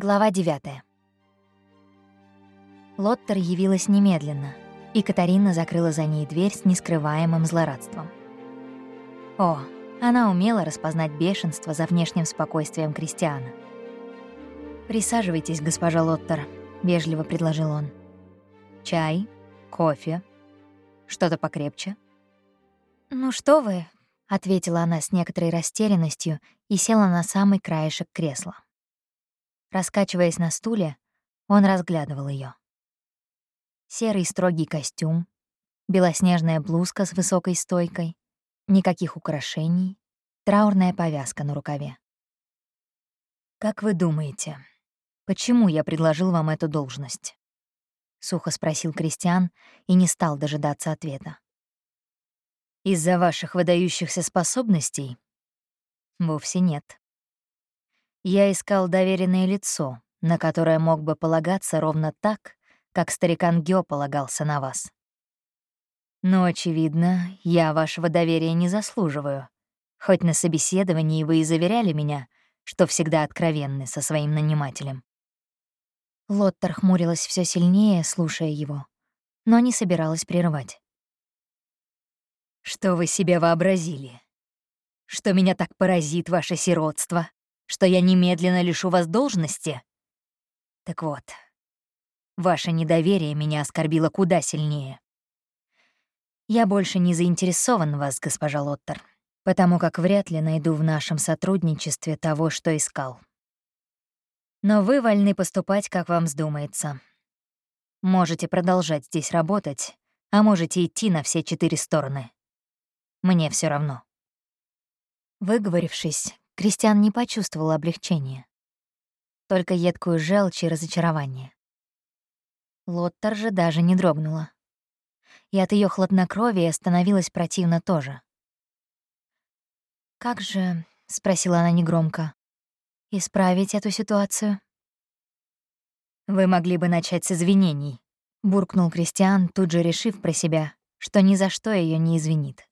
Глава 9. Лоттер явилась немедленно, и Катарина закрыла за ней дверь с нескрываемым злорадством. О, она умела распознать бешенство за внешним спокойствием Кристиана. «Присаживайтесь, госпожа Лоттер», — вежливо предложил он. «Чай? Кофе? Что-то покрепче?» «Ну что вы», — ответила она с некоторой растерянностью и села на самый краешек кресла. Раскачиваясь на стуле, он разглядывал ее. Серый строгий костюм, белоснежная блузка с высокой стойкой, никаких украшений, траурная повязка на рукаве. «Как вы думаете, почему я предложил вам эту должность?» — сухо спросил Кристиан и не стал дожидаться ответа. «Из-за ваших выдающихся способностей?» «Вовсе нет. Я искал доверенное лицо, на которое мог бы полагаться ровно так, как старикан Гё полагался на вас. Но, очевидно, я вашего доверия не заслуживаю, хоть на собеседовании вы и заверяли меня, что всегда откровенны со своим нанимателем. Лоттер хмурилась все сильнее, слушая его, но не собиралась прерывать. «Что вы себе вообразили? Что меня так поразит ваше сиротство? Что я немедленно лишу вас должности? Так вот, ваше недоверие меня оскорбило куда сильнее. Я больше не заинтересован в вас, госпожа Лоттер, потому как вряд ли найду в нашем сотрудничестве того, что искал. Но вы вольны поступать, как вам вздумается. Можете продолжать здесь работать, а можете идти на все четыре стороны. Мне все равно. Выговорившись, Кристиан не почувствовал облегчения. Только едкую желчь и разочарование. Лоттер же даже не дрогнула. И от ее хладнокровия становилось противно тоже. «Как же», — спросила она негромко, — «исправить эту ситуацию?» «Вы могли бы начать с извинений», — буркнул Кристиан, тут же решив про себя, что ни за что ее не извинит.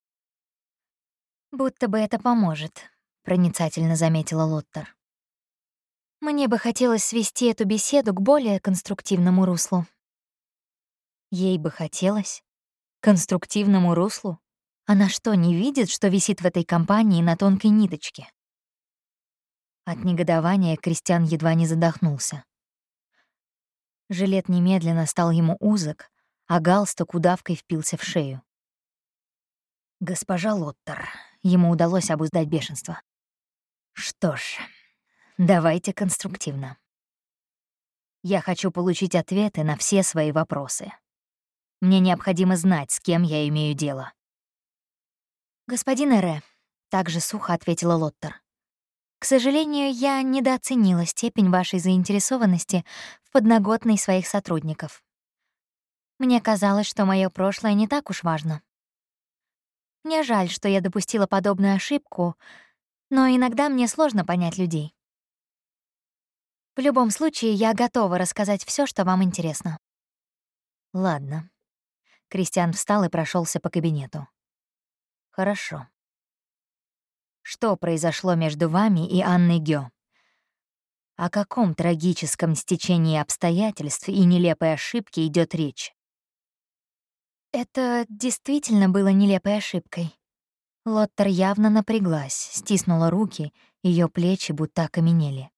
«Будто бы это поможет», проницательно заметила Лоттер. Мне бы хотелось свести эту беседу к более конструктивному руслу. Ей бы хотелось? Конструктивному руслу? Она что, не видит, что висит в этой компании на тонкой ниточке? От негодования Кристиан едва не задохнулся. Жилет немедленно стал ему узок, а галстук удавкой впился в шею. «Госпожа Лоттер», — ему удалось обуздать бешенство. Что ж, давайте конструктивно. Я хочу получить ответы на все свои вопросы. Мне необходимо знать, с кем я имею дело. «Господин Эре», — также сухо ответила Лоттер, «к сожалению, я недооценила степень вашей заинтересованности в подноготной своих сотрудников. Мне казалось, что мое прошлое не так уж важно. Мне жаль, что я допустила подобную ошибку, но иногда мне сложно понять людей. В любом случае, я готова рассказать все, что вам интересно. Ладно. Кристиан встал и прошелся по кабинету. Хорошо. Что произошло между вами и Анной Гё? О каком трагическом стечении обстоятельств и нелепой ошибке идет речь? Это действительно было нелепой ошибкой. Лоттер явно напряглась, стиснула руки, ее плечи будто окаменели.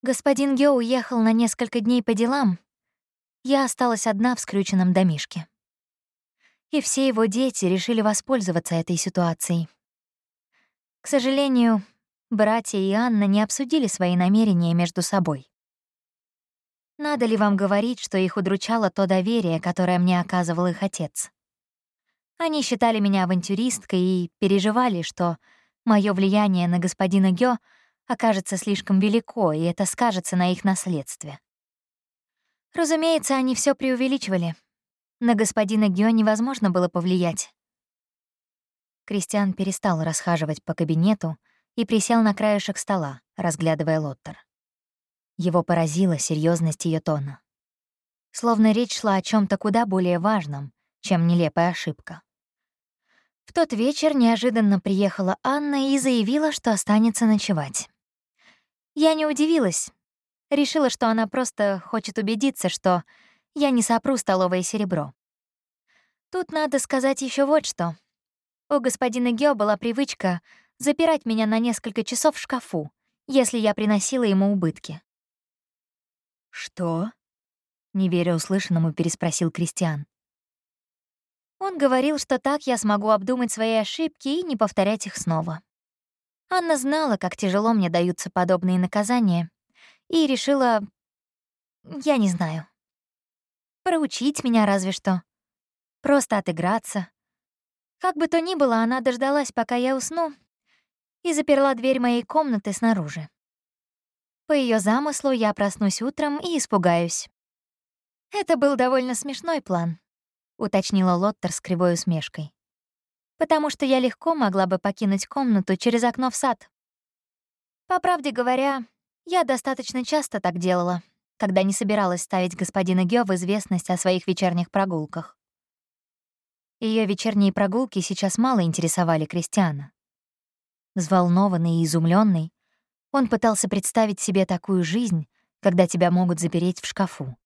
Господин Гё уехал на несколько дней по делам. Я осталась одна в скрюченном домишке. И все его дети решили воспользоваться этой ситуацией. К сожалению, братья и Анна не обсудили свои намерения между собой. Надо ли вам говорить, что их удручало то доверие, которое мне оказывал их отец? Они считали меня авантюристкой и переживали, что мое влияние на господина Гё окажется слишком велико, и это скажется на их наследстве. Разумеется, они все преувеличивали. На господина Гё невозможно было повлиять. Кристиан перестал расхаживать по кабинету и присел на краешек стола, разглядывая Лоттер. Его поразила серьезность ее тона. Словно речь шла о чем то куда более важном, чем нелепая ошибка. В тот вечер неожиданно приехала Анна и заявила, что останется ночевать. Я не удивилась, Решила, что она просто хочет убедиться, что я не сопру столовое серебро. Тут надо сказать еще вот что. У господина Гео была привычка запирать меня на несколько часов в шкафу, если я приносила ему убытки. «Что?» — не веря услышанному, переспросил Кристиан. Он говорил, что так я смогу обдумать свои ошибки и не повторять их снова. Анна знала, как тяжело мне даются подобные наказания, и решила... Я не знаю. Проучить меня разве что. Просто отыграться. Как бы то ни было, она дождалась, пока я усну, и заперла дверь моей комнаты снаружи. По ее замыслу я проснусь утром и испугаюсь. Это был довольно смешной план, уточнила Лоттер с кривой усмешкой. Потому что я легко могла бы покинуть комнату через окно в сад. По правде говоря, я достаточно часто так делала, когда не собиралась ставить господина Гё в известность о своих вечерних прогулках. Ее вечерние прогулки сейчас мало интересовали Кристиана. Взволнованный и изумленный, он пытался представить себе такую жизнь, когда тебя могут запереть в шкафу.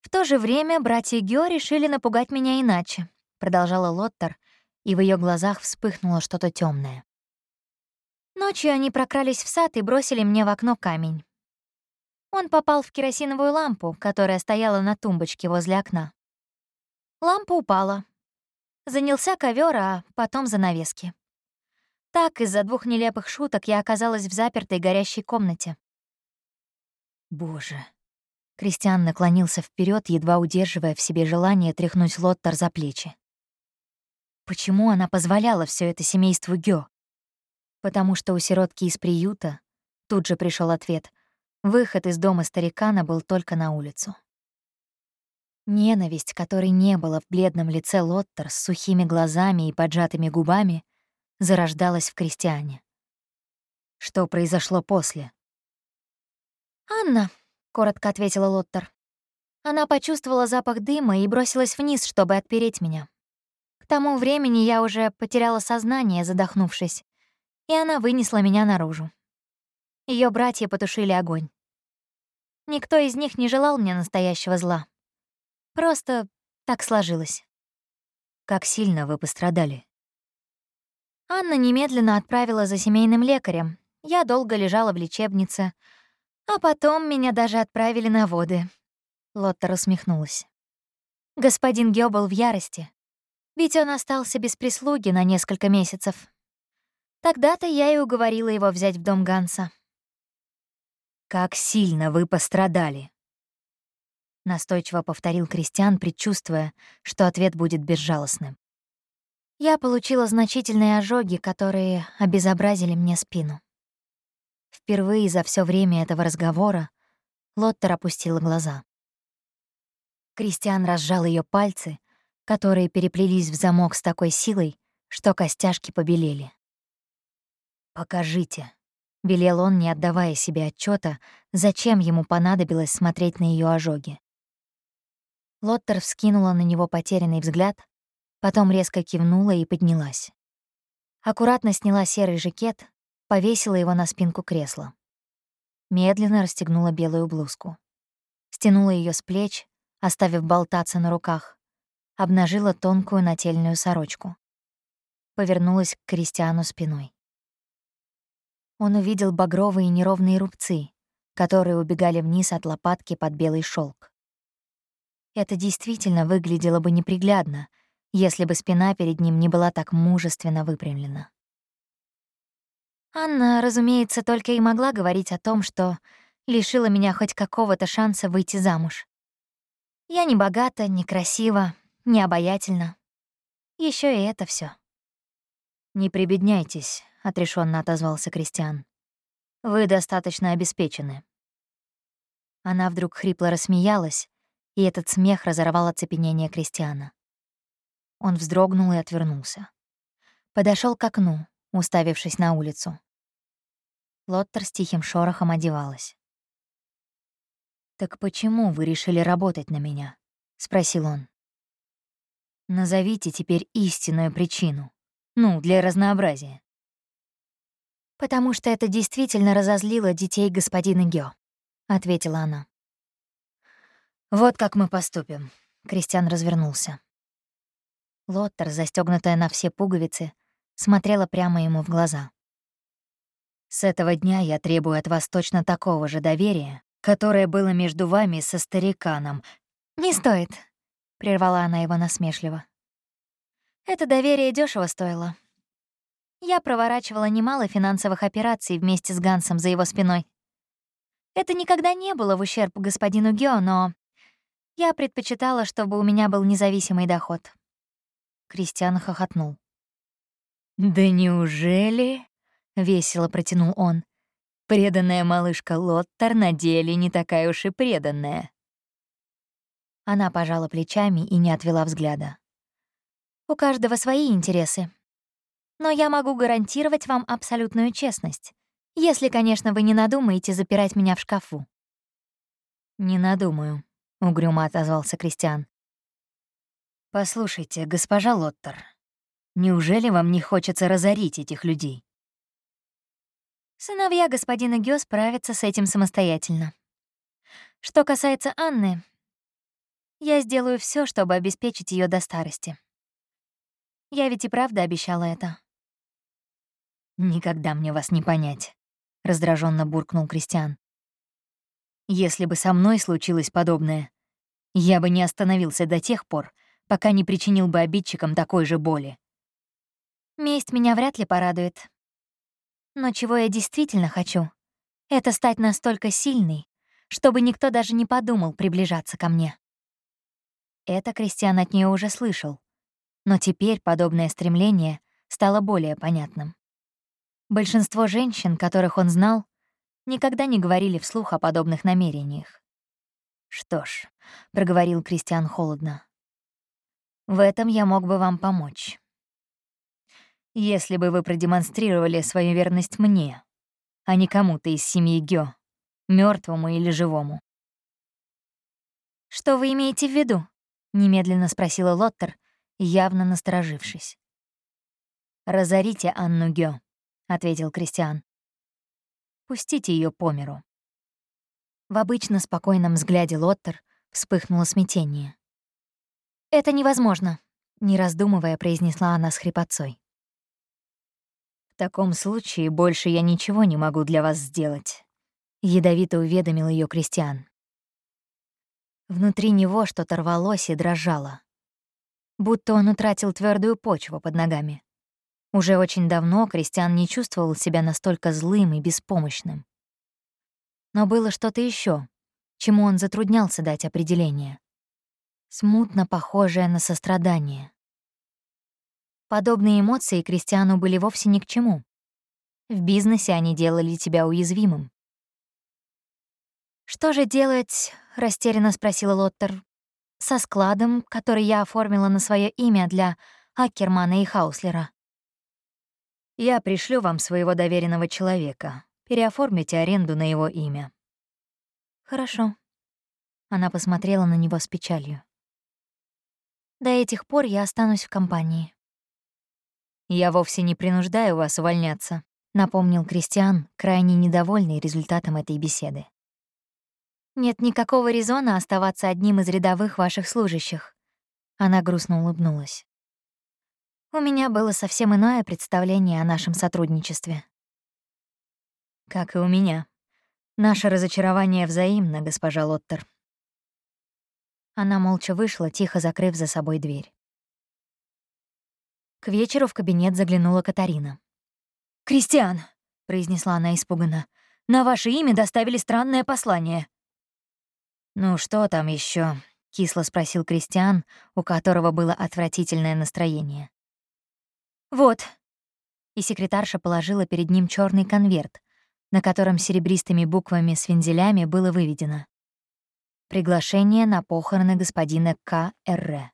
В то же время братья Гео решили напугать меня иначе, продолжала Лоттер, и в ее глазах вспыхнуло что-то темное. Ночью они прокрались в сад и бросили мне в окно камень. Он попал в керосиновую лампу, которая стояла на тумбочке возле окна. Лампа упала. Занялся ковер, а потом занавески. Так, из-за двух нелепых шуток я оказалась в запертой горящей комнате. Боже, Кристиан наклонился вперед, едва удерживая в себе желание тряхнуть Лоттер за плечи. Почему она позволяла все это семейству Гё? Потому что у сиротки из приюта, тут же пришел ответ, выход из дома старикана был только на улицу. Ненависть, которой не было в бледном лице Лоттер с сухими глазами и поджатыми губами, зарождалась в Кристиане. Что произошло после? «Анна», — коротко ответила Лоттер. Она почувствовала запах дыма и бросилась вниз, чтобы отпереть меня. К тому времени я уже потеряла сознание, задохнувшись, и она вынесла меня наружу. Ее братья потушили огонь. Никто из них не желал мне настоящего зла. Просто так сложилось. Как сильно вы пострадали? Анна немедленно отправила за семейным лекарем. Я долго лежала в лечебнице — а потом меня даже отправили на воды. Лотта усмехнулась. Господин Гё был в ярости, ведь он остался без прислуги на несколько месяцев. Тогда-то я и уговорила его взять в дом Ганса. «Как сильно вы пострадали!» Настойчиво повторил Кристиан, предчувствуя, что ответ будет безжалостным. Я получила значительные ожоги, которые обезобразили мне спину. Впервые за все время этого разговора Лоттер опустила глаза. Кристиан разжал ее пальцы, которые переплелись в замок с такой силой, что костяшки побелели. «Покажите», — велел он, не отдавая себе отчета, зачем ему понадобилось смотреть на ее ожоги. Лоттер вскинула на него потерянный взгляд, потом резко кивнула и поднялась. Аккуратно сняла серый жакет, повесила его на спинку кресла. Медленно расстегнула белую блузку. Стянула ее с плеч, оставив болтаться на руках. Обнажила тонкую нательную сорочку. Повернулась к Кристиану спиной. Он увидел багровые неровные рубцы, которые убегали вниз от лопатки под белый шелк. Это действительно выглядело бы неприглядно, если бы спина перед ним не была так мужественно выпрямлена. Анна, разумеется, только и могла говорить о том, что лишила меня хоть какого-то шанса выйти замуж. Я не богата, не красива, не обаятельна. Еще и это все. «Не прибедняйтесь», — отрешенно отозвался Кристиан. «Вы достаточно обеспечены». Она вдруг хрипло рассмеялась, и этот смех разорвал оцепенение Кристиана. Он вздрогнул и отвернулся. Подошел к окну, уставившись на улицу. Лоттер с тихим шорохом одевалась. «Так почему вы решили работать на меня?» — спросил он. «Назовите теперь истинную причину. Ну, для разнообразия». «Потому что это действительно разозлило детей господина Гё», — ответила она. «Вот как мы поступим», — Кристиан развернулся. Лоттер, застегнутая на все пуговицы, смотрела прямо ему в глаза. «С этого дня я требую от вас точно такого же доверия, которое было между вами со стариканом». «Не стоит», — прервала она его насмешливо. «Это доверие дешево стоило. Я проворачивала немало финансовых операций вместе с Гансом за его спиной. Это никогда не было в ущерб господину Гео, но я предпочитала, чтобы у меня был независимый доход. Кристиан хохотнул. «Да неужели?» — весело протянул он. «Преданная малышка Лоттер на деле не такая уж и преданная». Она пожала плечами и не отвела взгляда. «У каждого свои интересы. Но я могу гарантировать вам абсолютную честность, если, конечно, вы не надумаете запирать меня в шкафу». «Не надумаю», — угрюмо отозвался Кристиан. «Послушайте, госпожа Лоттер, неужели вам не хочется разорить этих людей?» Сыновья господина Гё справятся с этим самостоятельно. Что касается Анны, я сделаю все, чтобы обеспечить ее до старости. Я ведь и правда обещала это. «Никогда мне вас не понять», — раздраженно буркнул Кристиан. Если бы со мной случилось подобное, я бы не остановился до тех пор, пока не причинил бы обидчикам такой же боли. Месть меня вряд ли порадует. Но чего я действительно хочу, это стать настолько сильной, чтобы никто даже не подумал приближаться ко мне. Это Кристиан от нее уже слышал, но теперь подобное стремление стало более понятным. Большинство женщин, которых он знал, никогда не говорили вслух о подобных намерениях. «Что ж», — проговорил Кристиан холодно, — «в этом я мог бы вам помочь. Если бы вы продемонстрировали свою верность мне, а не кому-то из семьи Гё, мертвому или живому». «Что вы имеете в виду?» — немедленно спросила Лоттер, явно насторожившись. «Разорите Анну Гё», — ответил Кристиан. Пустите ее по миру». В обычно спокойном взгляде Лоттер вспыхнуло смятение. «Это невозможно», — не раздумывая, произнесла она с хрипотцой. «В таком случае больше я ничего не могу для вас сделать», — ядовито уведомил ее Кристиан. Внутри него что-то рвалось и дрожало. Будто он утратил твердую почву под ногами. Уже очень давно Кристиан не чувствовал себя настолько злым и беспомощным. Но было что-то еще, чему он затруднялся дать определение. Смутно похожее на сострадание. Подобные эмоции Кристиану были вовсе ни к чему. В бизнесе они делали тебя уязвимым. «Что же делать?» — растерянно спросила Лоттер. «Со складом, который я оформила на свое имя для Аккермана и Хауслера». Я пришлю вам своего доверенного человека. Переоформите аренду на его имя». «Хорошо». Она посмотрела на него с печалью. «До этих пор я останусь в компании». «Я вовсе не принуждаю вас увольняться», — напомнил Кристиан, крайне недовольный результатом этой беседы. «Нет никакого резона оставаться одним из рядовых ваших служащих». Она грустно улыбнулась. У меня было совсем иное представление о нашем сотрудничестве. Как и у меня. Наше разочарование взаимно, госпожа Лоттер. Она молча вышла, тихо закрыв за собой дверь. К вечеру в кабинет заглянула Катарина. «Кристиан!» — произнесла она испуганно. «На ваше имя доставили странное послание». «Ну что там еще? кисло спросил Кристиан, у которого было отвратительное настроение. «Вот». И секретарша положила перед ним черный конверт, на котором серебристыми буквами с вензелями было выведено «Приглашение на похороны господина К. Р.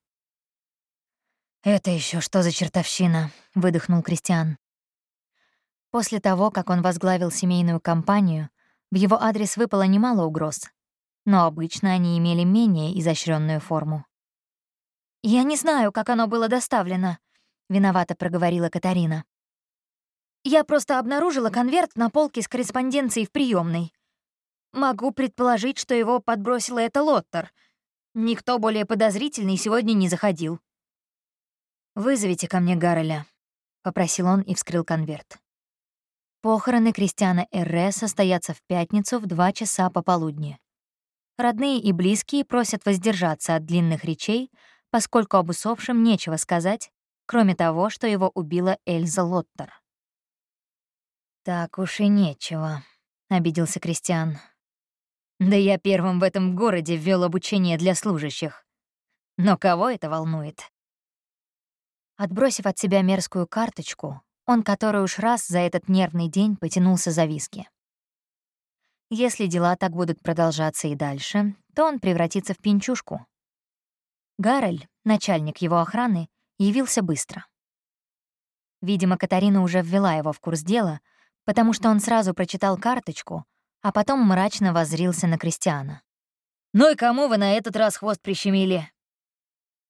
«Это еще что за чертовщина?» — выдохнул Кристиан. После того, как он возглавил семейную компанию, в его адрес выпало немало угроз, но обычно они имели менее изощренную форму. «Я не знаю, как оно было доставлено», — виновато проговорила Катарина. «Я просто обнаружила конверт на полке с корреспонденцией в приемной. Могу предположить, что его подбросила эта Лоттер. Никто более подозрительный сегодня не заходил. «Вызовите ко мне Гарреля», — попросил он и вскрыл конверт. Похороны Кристиана Эрре состоятся в пятницу в два часа пополудни. Родные и близкие просят воздержаться от длинных речей, поскольку об усопшем нечего сказать, кроме того, что его убила Эльза Лоттер. «Так уж и нечего», — обиделся Кристиан. Да я первым в этом городе ввел обучение для служащих. Но кого это волнует? Отбросив от себя мерзкую карточку, он который уж раз за этот нервный день потянулся за виски. Если дела так будут продолжаться и дальше, то он превратится в пинчушку. Гаррель, начальник его охраны, явился быстро. Видимо, Катарина уже ввела его в курс дела, потому что он сразу прочитал карточку — а потом мрачно воззрился на Кристиана. «Ну и кому вы на этот раз хвост прищемили?»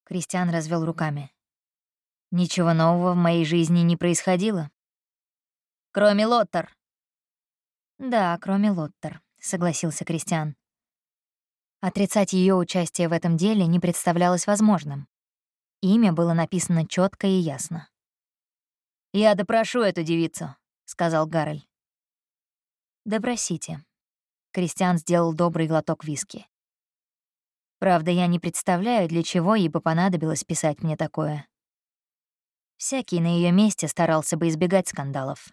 Кристиан развел руками. «Ничего нового в моей жизни не происходило». «Кроме Лоттер». «Да, кроме Лоттер», — согласился Кристиан. Отрицать ее участие в этом деле не представлялось возможным. Имя было написано четко и ясно. «Я допрошу эту девицу», — сказал Гаррель. «Допросите». Кристиан сделал добрый глоток виски. Правда, я не представляю, для чего ей бы понадобилось писать мне такое. Всякий на ее месте старался бы избегать скандалов.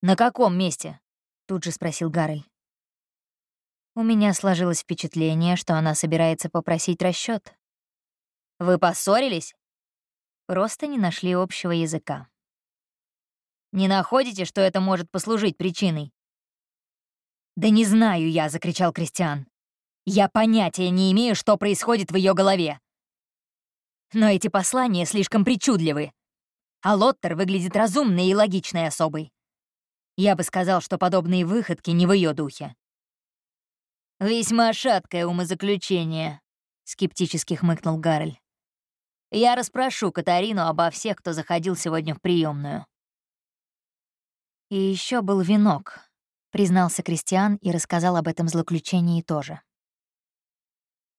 «На каком месте?» — тут же спросил Гаррель. У меня сложилось впечатление, что она собирается попросить расчет. «Вы поссорились?» Просто не нашли общего языка. «Не находите, что это может послужить причиной?» «Да не знаю я», — закричал Кристиан. «Я понятия не имею, что происходит в ее голове. Но эти послания слишком причудливы. А Лоттер выглядит разумной и логичной особой. Я бы сказал, что подобные выходки не в ее духе». «Весьма шаткое умозаключение», — скептически хмыкнул Гаррель. «Я расспрошу Катарину обо всех, кто заходил сегодня в приемную. И еще был венок, признался Кристиан и рассказал об этом злоключении тоже.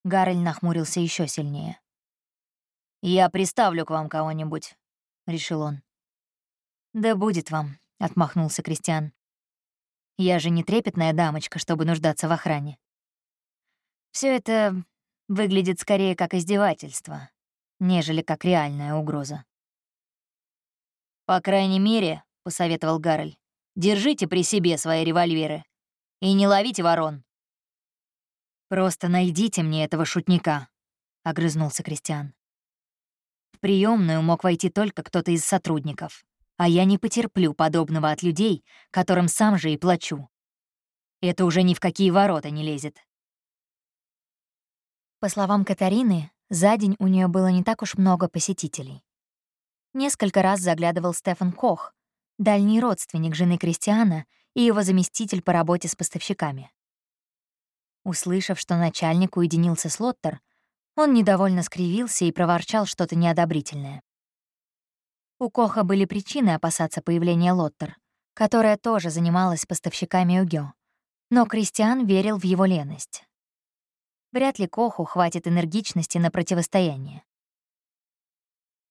Гаррель нахмурился еще сильнее. «Я приставлю к вам кого-нибудь», — решил он. «Да будет вам», — отмахнулся Кристиан. «Я же не трепетная дамочка, чтобы нуждаться в охране. Все это выглядит скорее как издевательство, нежели как реальная угроза». «По крайней мере», — посоветовал Гаррель, Держите при себе свои револьверы. И не ловите ворон». «Просто найдите мне этого шутника», — огрызнулся Кристиан. В приемную мог войти только кто-то из сотрудников, а я не потерплю подобного от людей, которым сам же и плачу. Это уже ни в какие ворота не лезет. По словам Катарины, за день у нее было не так уж много посетителей. Несколько раз заглядывал Стефан Кох, дальний родственник жены Кристиана и его заместитель по работе с поставщиками. Услышав, что начальник уединился с Лоттер, он недовольно скривился и проворчал что-то неодобрительное. У Коха были причины опасаться появления Лоттер, которая тоже занималась поставщиками УГё, но Кристиан верил в его леность. Вряд ли Коху хватит энергичности на противостояние.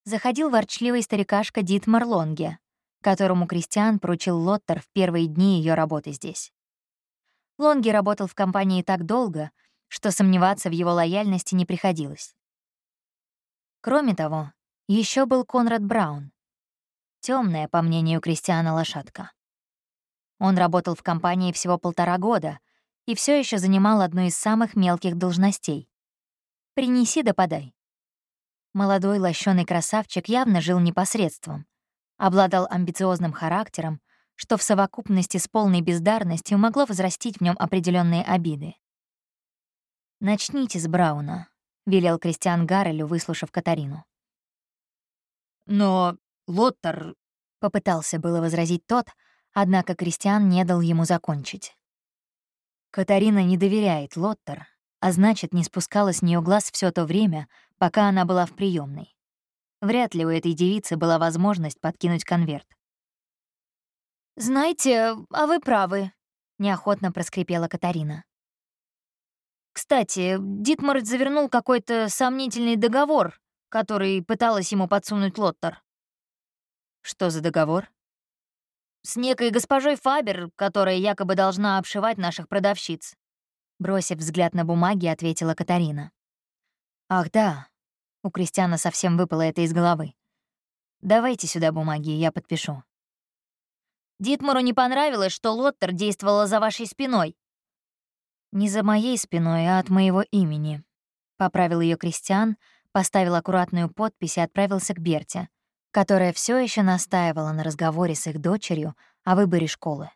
Заходил ворчливый старикашка Дит Марлонге, которому Кристиан поручил Лоттер в первые дни ее работы здесь. Лонги работал в компании так долго, что сомневаться в его лояльности не приходилось. Кроме того, еще был Конрад Браун. Темная, по мнению Кристиана, лошадка. Он работал в компании всего полтора года и все еще занимал одну из самых мелких должностей. «Принеси да подай». Молодой лощеный красавчик явно жил непосредством, обладал амбициозным характером, что в совокупности с полной бездарностью могло возрастить в нем определенные обиды. «Начните с Брауна», — велел Кристиан Гаррелю, выслушав Катарину. «Но Лоттер...» — попытался было возразить тот, однако Кристиан не дал ему закончить. Катарина не доверяет Лоттер, а значит, не спускала с нее глаз все то время, пока она была в приемной. Вряд ли у этой девицы была возможность подкинуть конверт. «Знаете, а вы правы», — неохотно проскрипела Катарина. Кстати, Дитмар завернул какой-то сомнительный договор, который пыталась ему подсунуть Лоттер. Что за договор? С некой госпожой Фабер, которая якобы должна обшивать наших продавщиц. Бросив взгляд на бумаги, ответила Катарина. «Ах да, у Кристиана совсем выпало это из головы. Давайте сюда бумаги, я подпишу». Дитмару не понравилось, что Лоттер действовала за вашей спиной. «Не за моей спиной, а от моего имени», — поправил ее Кристиан, поставил аккуратную подпись и отправился к Берте, которая все еще настаивала на разговоре с их дочерью о выборе школы.